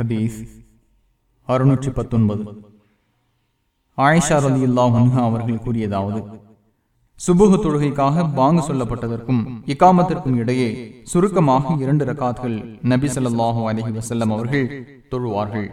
ஹதீஸ் அறுநூற்றி பத்தொன்பது. ஆயிஷா ரதி இல்லாஹா அவர்கள் கூறியதாவது சுபுகு தொழுகைக்காக பாங்கு சொல்லப்பட்டதற்கும் இக்காமத்திற்கும் இடையே சுருக்கமாக இரண்டு ரகாத்கள் நபி சொல்லாஹு அலஹி வசல்லம் அவர்கள் தொழுவார்கள்.